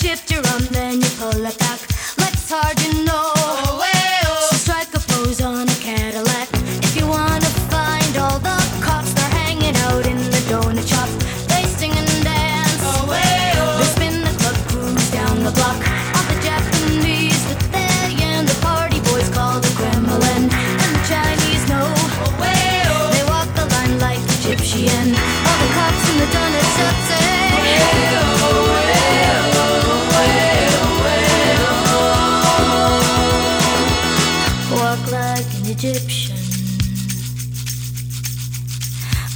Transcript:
Shift your arm, then you pull it back. Legs hard, you know. So strike a pose on a Cadillac. If you wanna find all the cops, they're hanging out in the donut shop. They sing and dance. They spin the club, cruise down the block. All the Japanese they and the party boys call the Kremlin. And the Chinese know. They walk the line like Egyptian.